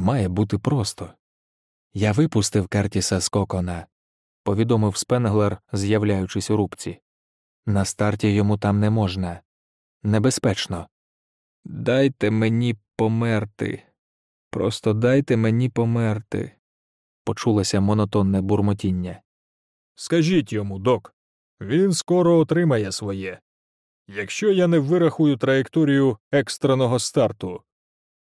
Має бути просто. Я випустив Кертіса з кокона, повідомив Спенглер, з'являючись у рубці. На старті йому там не можна. Небезпечно. Дайте мені померти. Просто дайте мені померти. Почулося монотонне бурмотіння. Скажіть йому, док, він скоро отримає своє. Якщо я не вирахую траєкторію екстреного старту.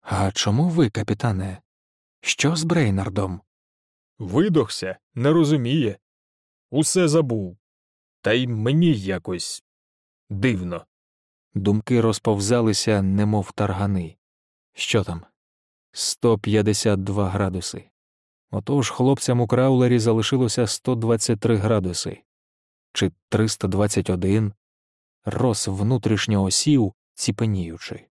А чому ви, капітане? Що з Брейнардом? Видохся, не розуміє. Усе забув. Та й мені якось дивно. Думки розповзалися, немов таргани. Що там? 152 градуси. Отож хлопцям у краулері залишилося 123 градуси. Чи 321? Рос внутрішньо осів, ціпеніючи.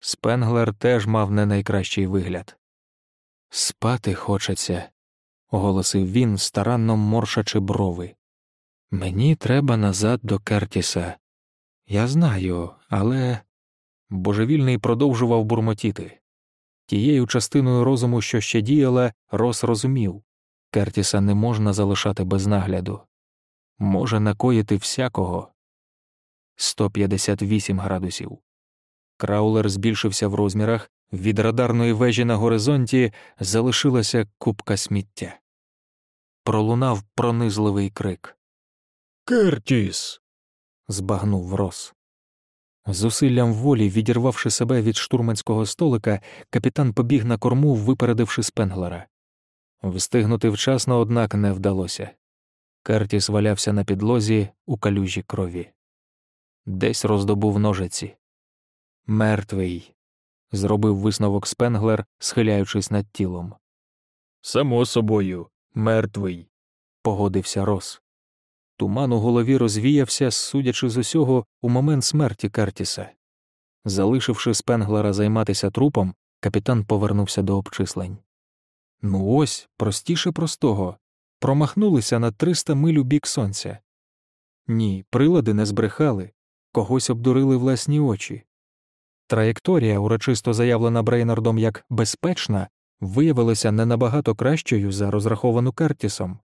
Спенглер теж мав не найкращий вигляд. Спати хочеться, оголосив він, старанно моршачи брови. Мені треба назад до Кертіса. Я знаю, але. Божевільний продовжував бурмотіти. Тією частиною розуму, що ще діяла, Рос розумів Кертіса не можна залишати без нагляду. Може накоїти всякого. 158 градусів. Краулер збільшився в розмірах, від радарної вежі на горизонті залишилася купка сміття. Пролунав пронизливий крик. Кертіс. збагнув Рос. Зусиллям волі, відірвавши себе від штурманського столика, капітан побіг на корму, випередивши Спенглера. Встигнути вчасно, однак, не вдалося. Кертіс валявся на підлозі у калюжі крові. Десь роздобув ножиці. Мертвий. зробив висновок Спенглер, схиляючись над тілом. Само собою, мертвий. Погодився Рос. Туман у голові розвіявся, судячи з усього, у момент смерті Кертіса. Залишивши Спенглера займатися трупом, капітан повернувся до обчислень. Ну ось, простіше простого. Промахнулися на 300 миль у бік сонця. Ні, прилади не збрехали, когось обдурили власні очі. Траєкторія, урочисто заявлена Брейнардом як безпечна, виявилася не набагато кращою за розраховану Кертісом.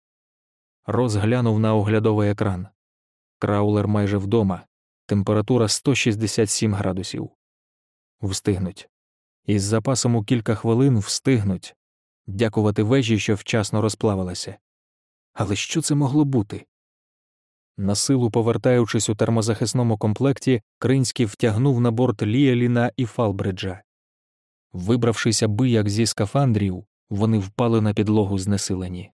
Розглянув на оглядовий екран. Краулер майже вдома, температура 167 градусів. Встигнуть. Із запасом у кілька хвилин встигнуть. Дякувати вежі, що вчасно розплавилася. Але що це могло бути? На силу повертаючись у термозахисному комплекті, Кринський втягнув на борт Ліеліна і Фалбриджа. Вибравшися бияк зі скафандрів, вони впали на підлогу знесилені.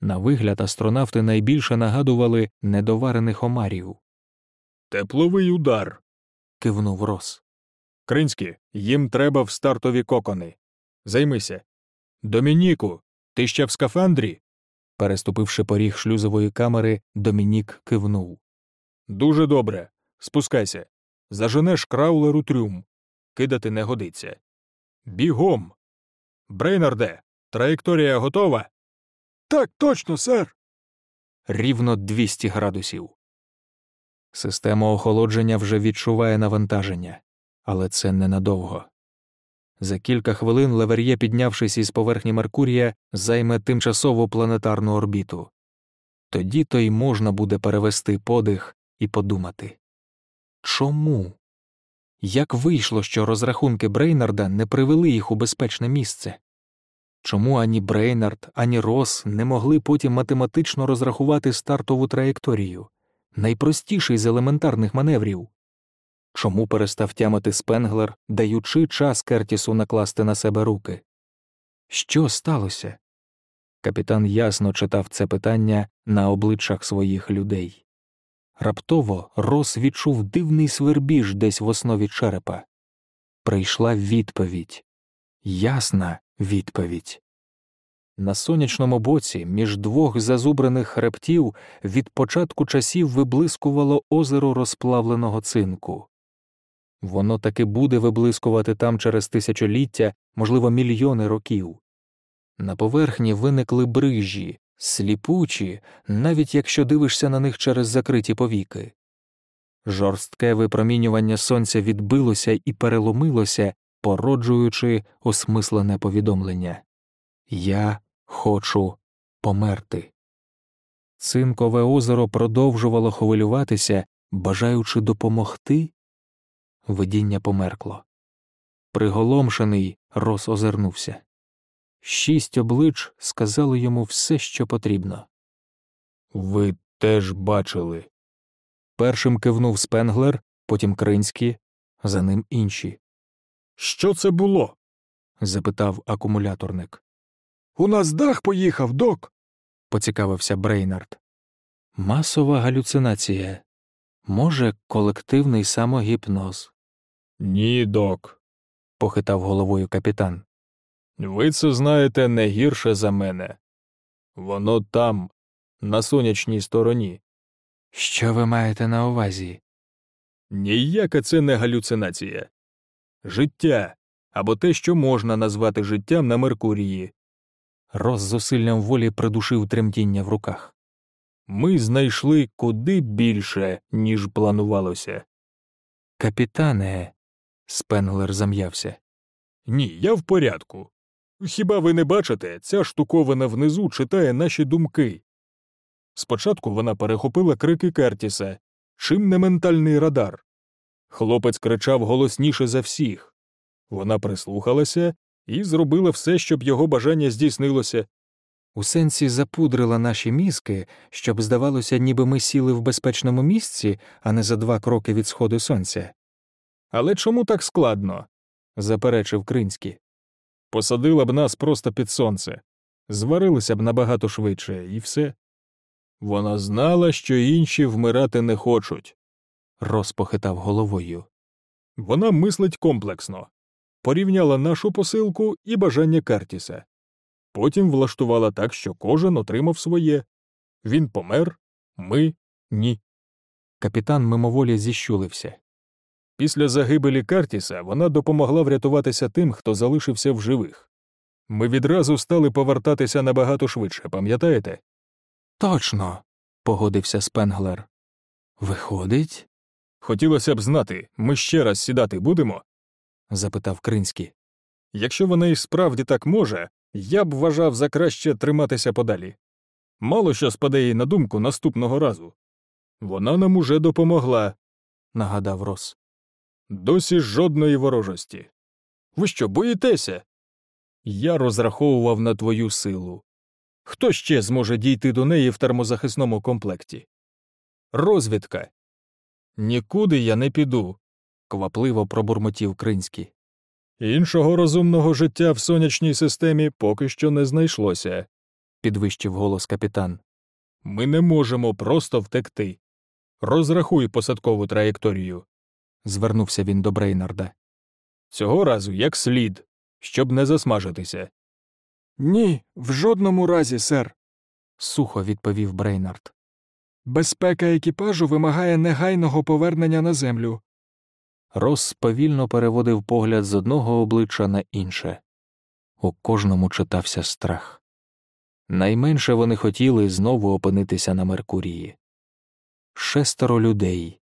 На вигляд астронавти найбільше нагадували недоварених омарів. Тепловий удар. Кивнув Рос. Кринські, їм треба в стартові кокони. Займися. Домініку, ти ще в скафандрі? Переступивши поріг шлюзової камери, Домінік кивнув. Дуже добре. Спускайся. Заженеш краулеру трюм. Кидати не годиться. Бігом. Брейнарде, траєкторія готова? Так, точно, сер. Рівно 200 градусів. Система охолодження вже відчуває навантаження, але це ненадовго. За кілька хвилин Левер'є, піднявшись із поверхні Меркурія, займе тимчасову планетарну орбіту. Тоді то й можна буде перевести подих і подумати чому? Як вийшло, що розрахунки Брейнарда не привели їх у безпечне місце? Чому ані Брейнард, ані Рос не могли потім математично розрахувати стартову траєкторію, найпростіший з елементарних маневрів? Чому перестав тямити Спенглер, даючи час Кертісу накласти на себе руки? Що сталося? Капітан ясно читав це питання на обличчях своїх людей. Раптово Рос відчув дивний свербіж десь в основі черепа. Прийшла відповідь ясна відповідь. На сонячному боці між двох зазубрених хребтів від початку часів виблискувало озеро розплавленого цинку. Воно таки буде виблискувати там через тисячоліття, можливо, мільйони років. На поверхні виникли брижі, сліпучі, навіть якщо дивишся на них через закриті повіки. Жорстке випромінювання сонця відбилося і переломилося, породжуючи осмислене повідомлення Я хочу померти. Цинкове озеро продовжувало хвилюватися, бажаючи допомогти. Видіння померкло. Приголомшений Рос озирнувся. Шість облич сказали йому все, що потрібно. Ви теж бачили. Першим кивнув Спенглер, потім Кринський, за ним інші. Що це було? запитав акумуляторник. У нас дах поїхав, док. поцікавився Брейнард. Масова галюцинація. Може, колективний самогіпноз, Ні, док. похитав головою капітан. Ви це знаєте не гірше за мене. Воно там, на сонячній стороні. Що ви маєте на увазі? Ніяка це не галюцинація. Життя або те, що можна назвати життям на Меркурії. Рос з зусиллям волі придушив тремтіння в руках. Ми знайшли куди більше, ніж планувалося. Капітане, Спенглер зам'явся. Ні, я в порядку. Хіба ви не бачите, ця штуковина внизу читає наші думки. Спочатку вона перехопила крики Кертіса, чим не ментальний радар. Хлопець кричав голосніше за всіх. Вона прислухалася і зробила все, щоб його бажання здійснилося. У сенсі запудрила наші мізки, щоб здавалося, ніби ми сіли в безпечному місці, а не за два кроки від сходу сонця. Але чому так складно? заперечив Кринський. Посадила б нас просто під сонце, зварилися б набагато швидше, і все. Вона знала, що інші вмирати не хочуть. Рос похитав головою. Вона мислить комплексно, порівняла нашу посилку і бажання Кертіса. Потім влаштувала так, що кожен отримав своє. Він помер, ми ні. Капітан мимоволі зіщулився. Після загибелі Картіса вона допомогла врятуватися тим, хто залишився в живих. Ми відразу стали повертатися набагато швидше, пам'ятаєте? Точно, погодився Спенглер. Виходить? Хотілося б знати, ми ще раз сідати будемо? запитав Кринський. Якщо вона і справді так може, я б вважав за краще триматися подалі. Мало що спаде їй на думку наступного разу. Вона нам уже допомогла, нагадав Рос. Досі жодної ворожості. Ви що, боїтеся? Я розраховував на твою силу. Хто ще зможе дійти до неї в термозахисному комплекті? Розвідка. Нікуди я не піду, квапливо пробурмотів Кринський. Іншого розумного життя в сонячній системі поки що не знайшлося, підвищив голос капітан. Ми не можемо просто втекти. Розрахуй посадкову траєкторію. Звернувся він до Брейнарда. Цього разу як слід, щоб не засмажитися. Ні, в жодному разі, сер. сухо відповів Брейнард. Безпека екіпажу вимагає негайного повернення на землю. Рос повільно переводив погляд з одного обличчя на інше. У кожному читався страх. Найменше вони хотіли знову опинитися на Меркурії. Шестеро людей,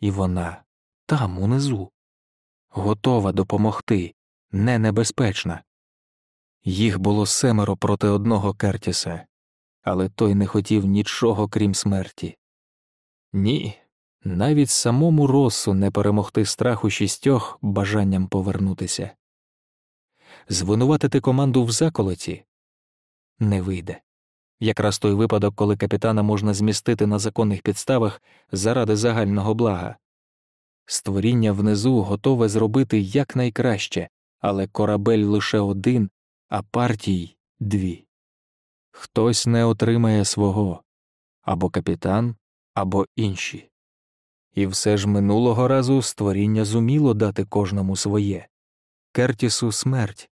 і вона там, унизу, готова допомогти, не небезпечна. Їх було семеро проти одного Кертіса, але той не хотів нічого крім смерті. Ні, навіть самому Росу не перемогти страху шістьох бажанням повернутися. Звинуватити команду в заколоті не вийде. Якраз той випадок, коли капітана можна змістити на законних підставах заради загального блага. Створіння внизу готове зробити якнайкраще, але корабель лише один, а партій дві. Хтось не отримає свого або капітан, або інші. І все ж минулого разу створіння зуміло дати кожному своє Кертісу смерть,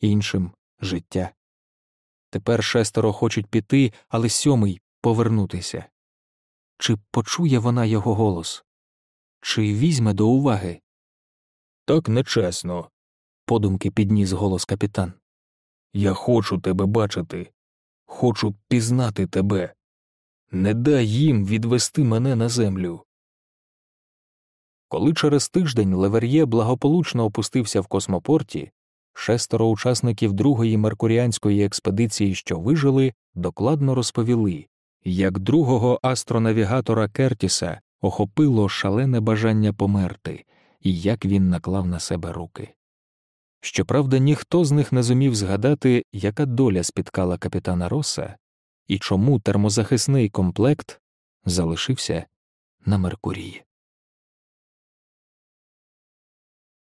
іншим життя. Тепер шестеро хочуть піти, але сьомий повернутися. Чи почує вона його голос? Чи візьме до уваги? Так нечесно, подумки підніс голос капітан. Я хочу тебе бачити, хочу пізнати тебе. Не дай їм відвести мене на землю. Коли через тиждень Левер'є благополучно опустився в космопорті, шестеро учасників другої меркуріанської експедиції, що вижили, докладно розповіли, як другого астронавігатора Кертіса охопило шалене бажання померти, і як він наклав на себе руки. Щоправда, ніхто з них не зумів згадати, яка доля спіткала капітана Роса і чому термозахисний комплект залишився на Меркурії.